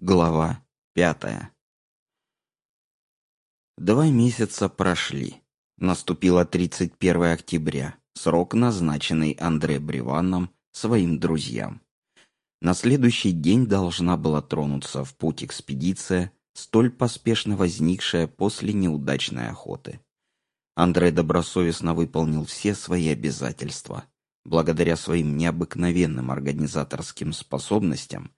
Глава пятая Два месяца прошли. Наступило 31 октября, срок, назначенный Андре Бриванном своим друзьям. На следующий день должна была тронуться в путь экспедиция, столь поспешно возникшая после неудачной охоты. Андре добросовестно выполнил все свои обязательства. Благодаря своим необыкновенным организаторским способностям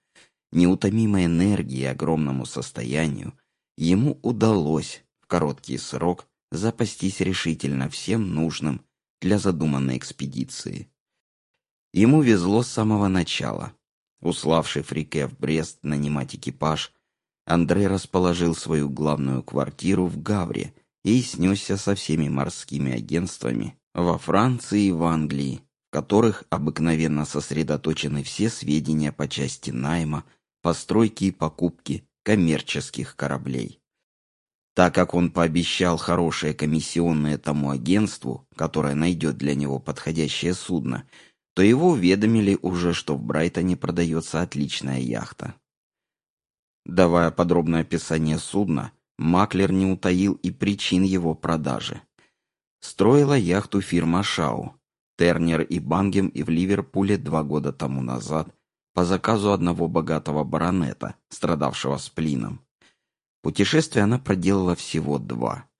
неутомимой энергии и огромному состоянию, ему удалось в короткий срок запастись решительно всем нужным для задуманной экспедиции. Ему везло с самого начала. Уславший Фрике в Брест нанимать экипаж, Андрей расположил свою главную квартиру в Гавре и снесся со всеми морскими агентствами во Франции и в Англии, в которых обыкновенно сосредоточены все сведения по части найма, постройки и покупки коммерческих кораблей. Так как он пообещал хорошее комиссионное тому агентству, которое найдет для него подходящее судно, то его уведомили уже, что в Брайтоне продается отличная яхта. Давая подробное описание судна, Маклер не утаил и причин его продажи. Строила яхту фирма Шау. Тернер и Бангем и в Ливерпуле два года тому назад по заказу одного богатого баронета, страдавшего сплином. Путешествие она проделала всего два –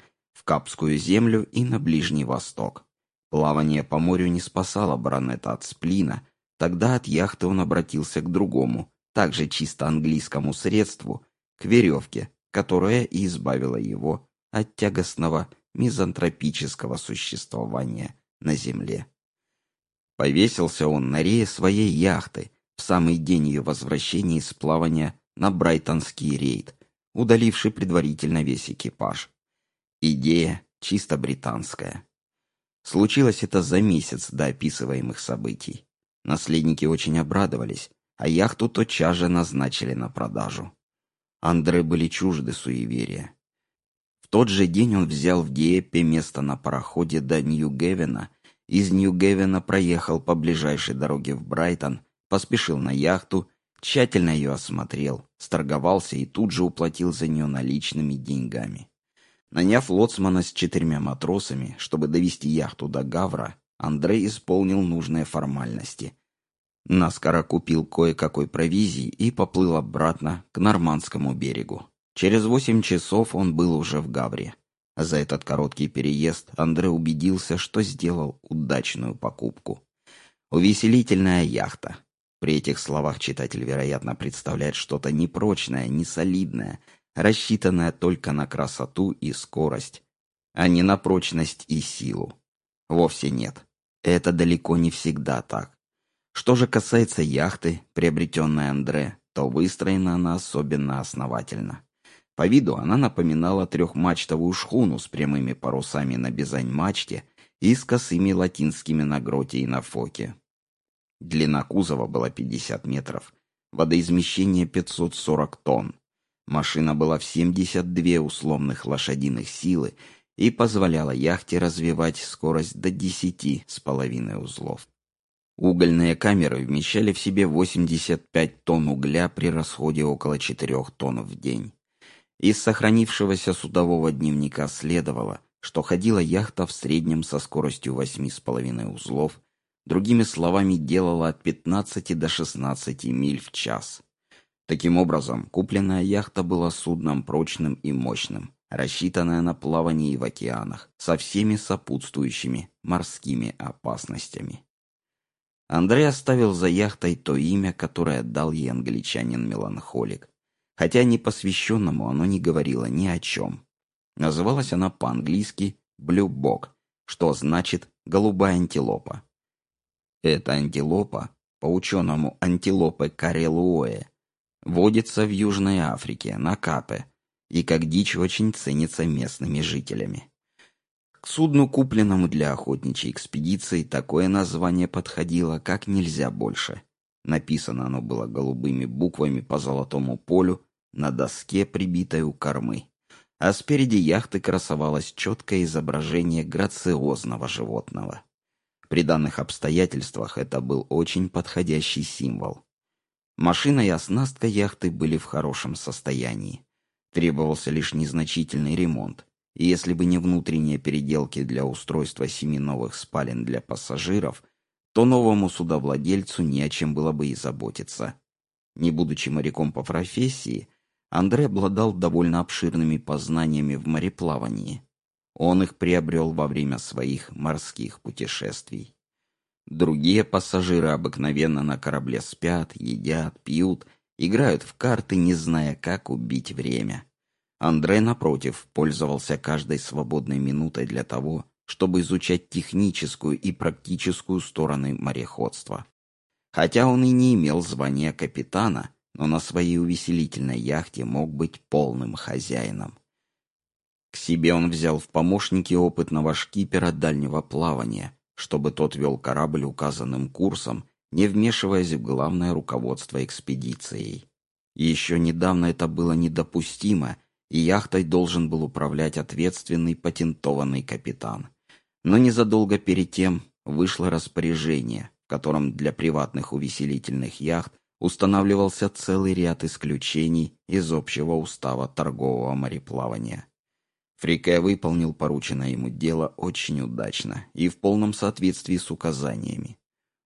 в Капскую землю и на Ближний Восток. Плавание по морю не спасало баронета от сплина, тогда от яхты он обратился к другому, также чисто английскому средству, к веревке, которая и избавила его от тягостного мизантропического существования на земле. Повесился он на рее своей яхты, в самый день ее возвращения из плавания на Брайтонский рейд, удаливший предварительно весь экипаж. Идея чисто британская. Случилось это за месяц до описываемых событий. Наследники очень обрадовались, а яхту тотчас же назначили на продажу. Андре были чужды суеверия. В тот же день он взял в Диепе место на пароходе до Нью-Гевена, из Нью-Гевена проехал по ближайшей дороге в Брайтон поспешил на яхту, тщательно ее осмотрел, сторговался и тут же уплатил за нее наличными деньгами. Наняв лоцмана с четырьмя матросами, чтобы довести яхту до Гавра, Андрей исполнил нужные формальности. Наскоро купил кое-какой провизии и поплыл обратно к Нормандскому берегу. Через восемь часов он был уже в Гавре. За этот короткий переезд Андрей убедился, что сделал удачную покупку. Увеселительная яхта, при этих словах читатель, вероятно, представляет что-то непрочное, несолидное, рассчитанное только на красоту и скорость, а не на прочность и силу. Вовсе нет. Это далеко не всегда так. Что же касается яхты, приобретенной Андре, то выстроена она особенно основательно. По виду она напоминала трехмачтовую шхуну с прямыми парусами на бизань-мачте и с косыми латинскими на гроте и на фоке. Длина кузова была 50 метров, водоизмещение 540 тонн. Машина была в 72 условных лошадиных силы и позволяла яхте развивать скорость до 10 с половиной узлов. Угольные камеры вмещали в себе 85 тонн угля при расходе около 4 тонн в день. Из сохранившегося судового дневника следовало, что ходила яхта в среднем со скоростью 8,5 узлов другими словами, делала от 15 до 16 миль в час. Таким образом, купленная яхта была судном прочным и мощным, рассчитанная на плавание в океанах, со всеми сопутствующими морскими опасностями. Андрей оставил за яхтой то имя, которое дал ей англичанин-меланхолик, хотя непосвященному оно не говорило ни о чем. Называлась она по-английски «Блю Бог», что значит «голубая антилопа». Эта антилопа, по ученому антилопы карелуэ, водится в Южной Африке, на Капе, и как дичь очень ценится местными жителями. К судну, купленному для охотничьей экспедиции, такое название подходило как нельзя больше. Написано оно было голубыми буквами по золотому полю на доске, прибитой у кормы. А спереди яхты красовалось четкое изображение грациозного животного. При данных обстоятельствах это был очень подходящий символ. Машина и оснастка яхты были в хорошем состоянии. Требовался лишь незначительный ремонт. И если бы не внутренние переделки для устройства семи новых спален для пассажиров, то новому судовладельцу не о чем было бы и заботиться. Не будучи моряком по профессии, Андре обладал довольно обширными познаниями в мореплавании. Он их приобрел во время своих морских путешествий. Другие пассажиры обыкновенно на корабле спят, едят, пьют, играют в карты, не зная, как убить время. Андре, напротив, пользовался каждой свободной минутой для того, чтобы изучать техническую и практическую стороны мореходства. Хотя он и не имел звания капитана, но на своей увеселительной яхте мог быть полным хозяином. К себе он взял в помощники опытного шкипера дальнего плавания, чтобы тот вел корабль указанным курсом, не вмешиваясь в главное руководство экспедицией. Еще недавно это было недопустимо, и яхтой должен был управлять ответственный патентованный капитан. Но незадолго перед тем вышло распоряжение, в котором для приватных увеселительных яхт устанавливался целый ряд исключений из общего устава торгового мореплавания. Фрике выполнил порученное ему дело очень удачно и в полном соответствии с указаниями.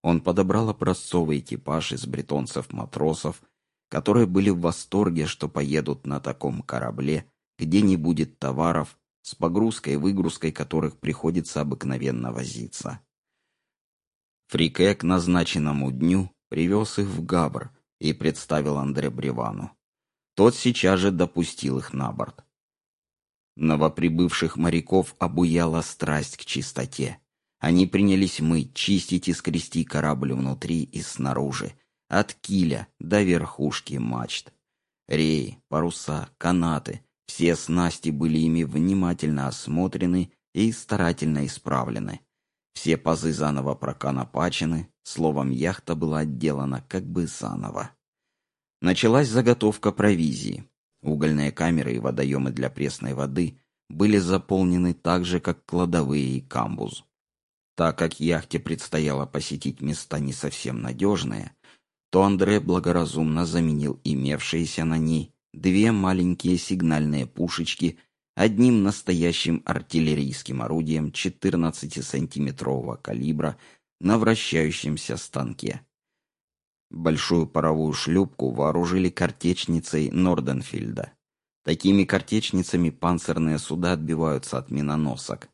Он подобрал образцовый экипаж из бретонцев-матросов, которые были в восторге, что поедут на таком корабле, где не будет товаров, с погрузкой и выгрузкой которых приходится обыкновенно возиться. Фрике к назначенному дню привез их в Габр и представил Андре Бревану. Тот сейчас же допустил их на борт. Новоприбывших моряков обуяла страсть к чистоте. Они принялись мыть, чистить и скрести корабль внутри и снаружи, от киля до верхушки мачт. Реи, паруса, канаты, все снасти были ими внимательно осмотрены и старательно исправлены. Все пазы заново проконопачены, словом, яхта была отделана как бы заново. Началась заготовка провизии. Угольные камеры и водоемы для пресной воды были заполнены так же, как кладовые и камбуз. Так как яхте предстояло посетить места не совсем надежные, то Андре благоразумно заменил имевшиеся на ней две маленькие сигнальные пушечки одним настоящим артиллерийским орудием 14-сантиметрового калибра на вращающемся станке. Большую паровую шлюпку вооружили картечницей Норденфильда. Такими картечницами панцирные суда отбиваются от миноносок.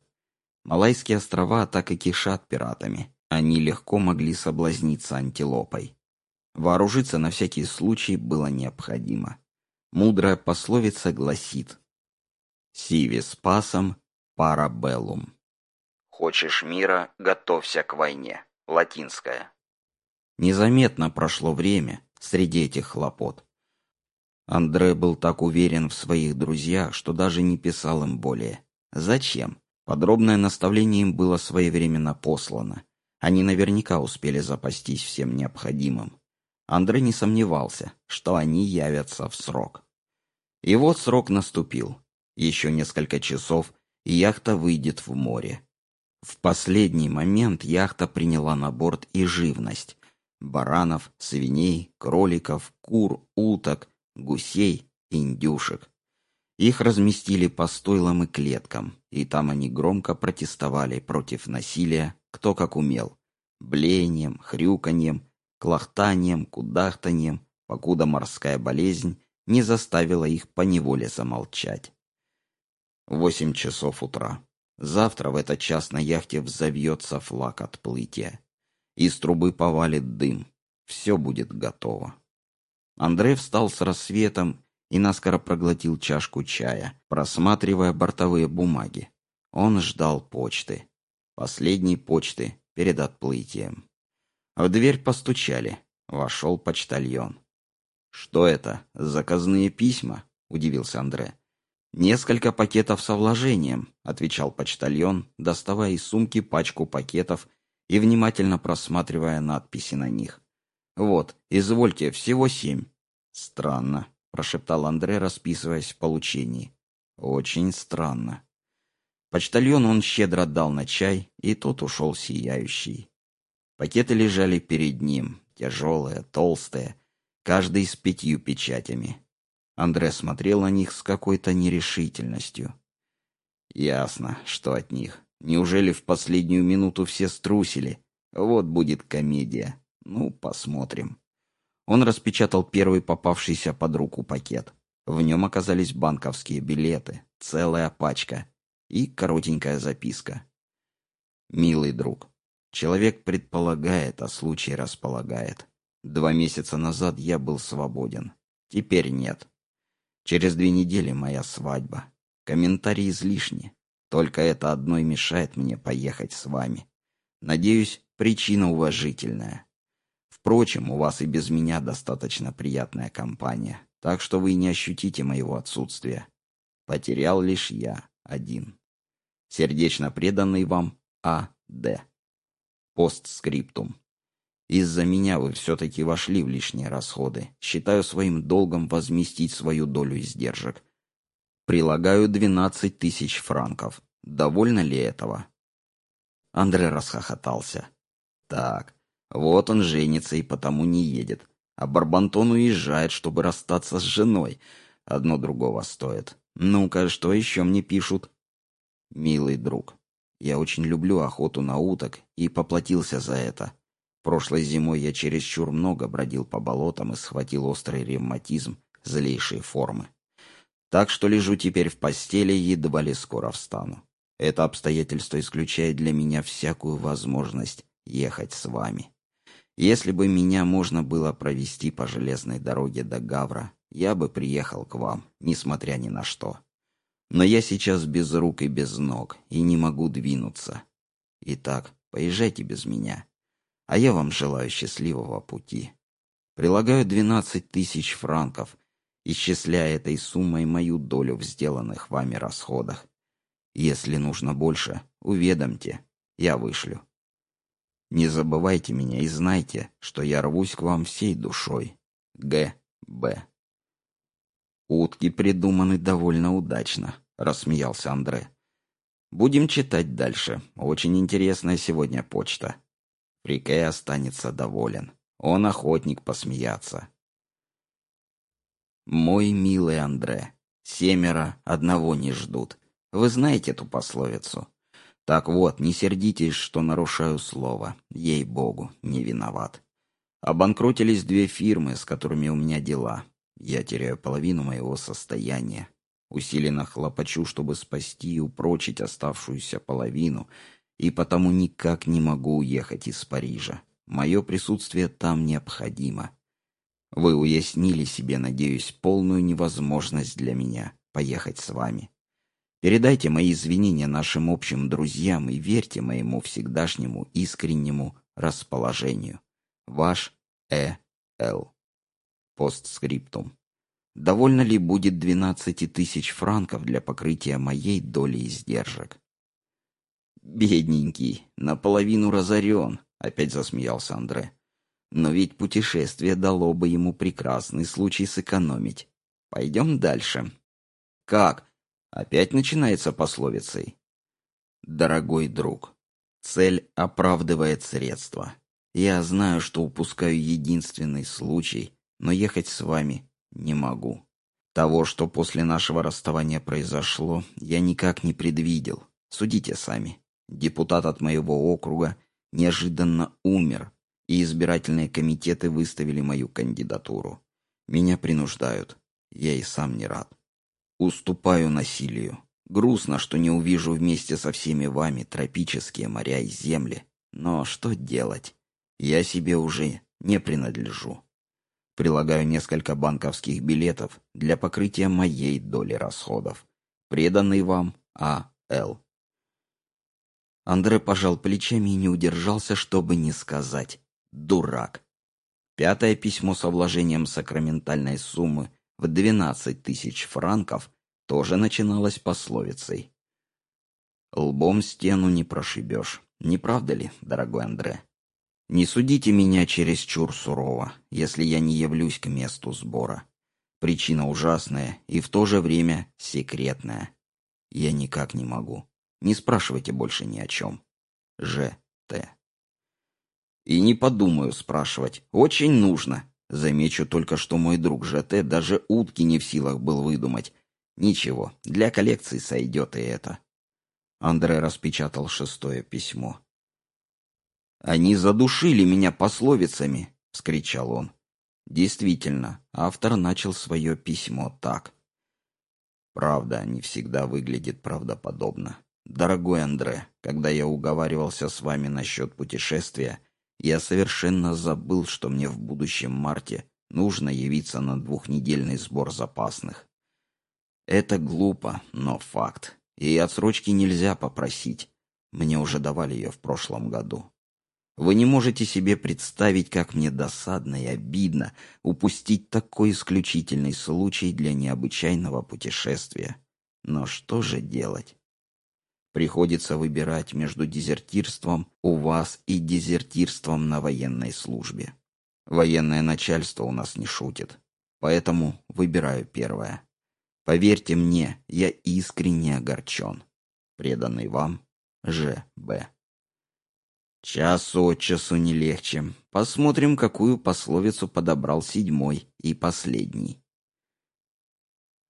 Малайские острова так и кишат пиратами. Они легко могли соблазниться антилопой. Вооружиться на всякий случай было необходимо. Мудрая пословица гласит «Сивис пасом парабеллум». «Хочешь мира, готовься к войне». Латинская. Незаметно прошло время среди этих хлопот. Андре был так уверен в своих друзьях, что даже не писал им более. Зачем? Подробное наставление им было своевременно послано. Они наверняка успели запастись всем необходимым. Андре не сомневался, что они явятся в срок. И вот срок наступил. Еще несколько часов, и яхта выйдет в море. В последний момент яхта приняла на борт и живность. Баранов, свиней, кроликов, кур, уток, гусей, индюшек. Их разместили по стойлам и клеткам, и там они громко протестовали против насилия, кто как умел. Блеянием, хрюканьем, клохтанием, кудахтанием, покуда морская болезнь не заставила их поневоле замолчать. Восемь часов утра. Завтра в этот час на яхте взовьется флаг отплытия. Из трубы повалит дым. Все будет готово. Андрей встал с рассветом и наскоро проглотил чашку чая, просматривая бортовые бумаги. Он ждал почты. Последней почты перед отплытием. В дверь постучали. Вошел почтальон. «Что это? Заказные письма?» — удивился Андре. «Несколько пакетов со вложением», — отвечал почтальон, доставая из сумки пачку пакетов и внимательно просматривая надписи на них. «Вот, извольте, всего семь». «Странно», — прошептал Андре, расписываясь в получении. «Очень странно». Почтальон он щедро дал на чай, и тот ушел сияющий. Пакеты лежали перед ним, тяжелые, толстые. каждый с пятью печатями. Андре смотрел на них с какой-то нерешительностью. Ясно, что от них. Неужели в последнюю минуту все струсили? Вот будет комедия. Ну, посмотрим. Он распечатал первый попавшийся под руку пакет. В нем оказались банковские билеты, целая пачка и коротенькая записка. «Милый друг, человек предполагает, а случай располагает. Два месяца назад я был свободен. Теперь нет. Через две недели моя свадьба. Комментарии излишни. Только это одно и мешает мне поехать с вами. Надеюсь, причина уважительная. Впрочем, у вас и без меня достаточно приятная компания, так что вы не ощутите моего отсутствия. Потерял лишь я один. Сердечно преданный вам А. Д. Постскриптум. Из-за меня вы все-таки вошли в лишние расходы. Считаю своим долгом возместить свою долю издержек. Прилагаю 12 тысяч франков. Довольно ли этого? Андре расхохотался. Так, вот он женится и потому не едет. А Барбантон уезжает, чтобы расстаться с женой. Одно другого стоит. Ну-ка, что еще мне пишут? Милый друг, я очень люблю охоту на уток и поплатился за это. Прошлой зимой я чересчур много бродил по болотам и схватил острый ревматизм злейшей формы. Так что лежу теперь в постели и едва ли скоро встану. Это обстоятельство исключает для меня всякую возможность ехать с вами. Если бы меня можно было провести по железной дороге до Гавра, я бы приехал к вам, несмотря ни на что. Но я сейчас без рук и без ног, и не могу двинуться. Итак, поезжайте без меня, а я вам желаю счастливого пути. Прилагаю двенадцать тысяч франков, исчисляя этой суммой мою долю в сделанных вами расходах. Если нужно больше, уведомьте, я вышлю. Не забывайте меня и знайте, что я рвусь к вам всей душой. Г. Б. Утки придуманы довольно удачно, рассмеялся Андре. Будем читать дальше. Очень интересная сегодня почта. Фрике останется доволен. Он охотник посмеяться. Мой милый Андре, семеро одного не ждут. Вы знаете эту пословицу? Так вот, не сердитесь, что нарушаю слово. Ей-богу, не виноват. Обанкротились две фирмы, с которыми у меня дела. Я теряю половину моего состояния. Усиленно хлопочу, чтобы спасти и упрочить оставшуюся половину, и потому никак не могу уехать из Парижа. Мое присутствие там необходимо. Вы уяснили себе, надеюсь, полную невозможность для меня поехать с вами. Передайте мои извинения нашим общим друзьям и верьте моему всегдашнему искреннему расположению. Ваш Э. Л. Постскриптум. Довольно ли будет 12 тысяч франков для покрытия моей доли издержек? Бедненький, наполовину разорен, опять засмеялся Андре. Но ведь путешествие дало бы ему прекрасный случай сэкономить. Пойдем дальше. Как? Опять начинается пословицей. Дорогой друг, цель оправдывает средства. Я знаю, что упускаю единственный случай, но ехать с вами не могу. Того, что после нашего расставания произошло, я никак не предвидел. Судите сами. Депутат от моего округа неожиданно умер, и избирательные комитеты выставили мою кандидатуру. Меня принуждают. Я и сам не рад. Уступаю насилию. Грустно, что не увижу вместе со всеми вами тропические моря и земли. Но что делать? Я себе уже не принадлежу. Прилагаю несколько банковских билетов для покрытия моей доли расходов. Преданный вам А. Л. Андре пожал плечами и не удержался, чтобы не сказать «дурак». Пятое письмо с вложением сакраментальной суммы в 12 тысяч франков тоже начиналось пословицей. «Лбом стену не прошибешь, не правда ли, дорогой Андре? Не судите меня чересчур сурово, если я не явлюсь к месту сбора. Причина ужасная и в то же время секретная. Я никак не могу. Не спрашивайте больше ни о чем. Ж. Т. И не подумаю спрашивать. Очень нужно. Замечу только, что мой друг ЖТ даже утки не в силах был выдумать. Ничего, для коллекции сойдет и это. Андре распечатал шестое письмо. «Они задушили меня пословицами!» — вскричал он. Действительно, автор начал свое письмо так. «Правда не всегда выглядит правдоподобно. Дорогой Андре, когда я уговаривался с вами насчет путешествия, я совершенно забыл, что мне в будущем марте нужно явиться на двухнедельный сбор запасных. Это глупо, но факт. И отсрочки нельзя попросить. Мне уже давали ее в прошлом году. Вы не можете себе представить, как мне досадно и обидно упустить такой исключительный случай для необычайного путешествия. Но что же делать? Приходится выбирать между дезертирством у вас и дезертирством на военной службе. Военное начальство у нас не шутит, поэтому выбираю первое. Поверьте мне, я искренне огорчен. Преданный вам Ж.Б. Час от часу не легче. Посмотрим, какую пословицу подобрал седьмой и последний.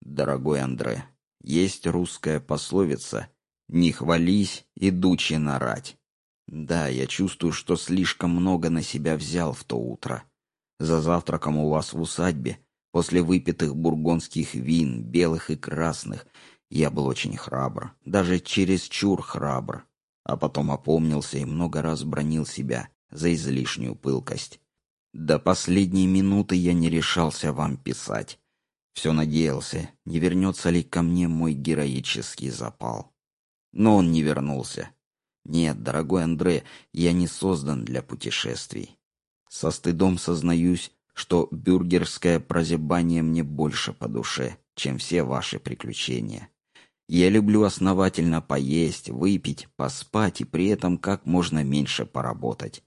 Дорогой Андре, есть русская пословица «Не хвались, идучи нарать». Да, я чувствую, что слишком много на себя взял в то утро. За завтраком у вас в усадьбе, после выпитых бургондских вин, белых и красных, я был очень храбр, даже чересчур храбр. А потом опомнился и много раз бронил себя за излишнюю пылкость. До последней минуты я не решался вам писать. Все надеялся, не вернется ли ко мне мой героический запал. Но он не вернулся. Нет, дорогой Андре, я не создан для путешествий. Со стыдом сознаюсь, что бюргерское прозябание мне больше по душе, чем все ваши приключения. Я люблю основательно поесть, выпить, поспать и при этом как можно меньше поработать.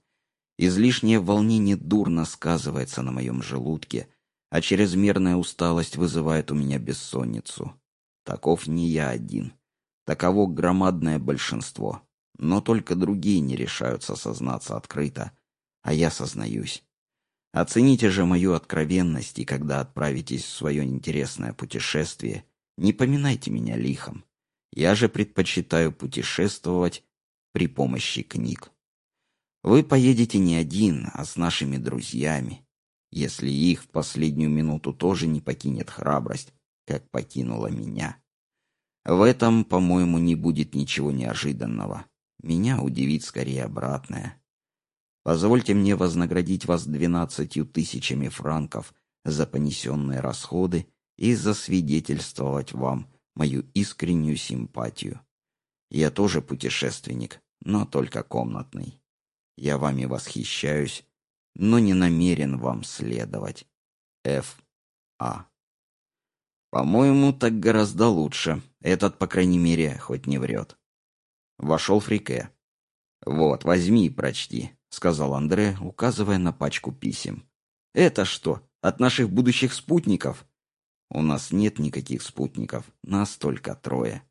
Излишнее волнение дурно сказывается на моем желудке, а чрезмерная усталость вызывает у меня бессонницу. Таков не я один. Таково громадное большинство. Но только другие не решаются сознаться открыто, а я сознаюсь. Оцените же мою откровенность, и когда отправитесь в свое интересное путешествие, не поминайте меня лихом. Я же предпочитаю путешествовать при помощи книг. Вы поедете не один, а с нашими друзьями, если их в последнюю минуту тоже не покинет храбрость, как покинула меня. В этом, по-моему, не будет ничего неожиданного. Меня удивит скорее обратное. Позвольте мне вознаградить вас двенадцатью тысячами франков за понесенные расходы и засвидетельствовать вам мою искреннюю симпатию. Я тоже путешественник, но только комнатный. Я вами восхищаюсь, но не намерен вам следовать. Ф. А. По-моему, так гораздо лучше. Этот, по крайней мере, хоть не врет. Вошел Фрике. «Вот, возьми и прочти», — сказал Андре, указывая на пачку писем. «Это что, от наших будущих спутников?» «У нас нет никаких спутников, нас только трое».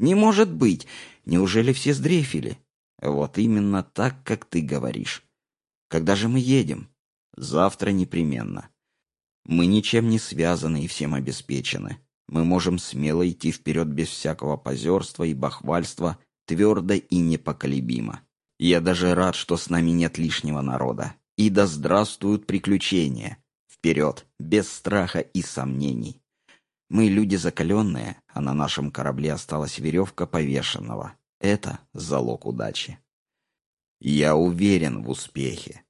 «Не может быть! Неужели все сдрефили?» «Вот именно так, как ты говоришь. Когда же мы едем?» «Завтра непременно. Мы ничем не связаны и всем обеспечены. Мы можем смело идти вперед без всякого позерства и бахвальства, твердо и непоколебимо. Я даже рад, что с нами нет лишнего народа. И да здравствуют приключения. Вперед, без страха и сомнений. Мы люди закаленные, а на нашем корабле осталась веревка повешенного. Это залог удачи. Я уверен в успехе.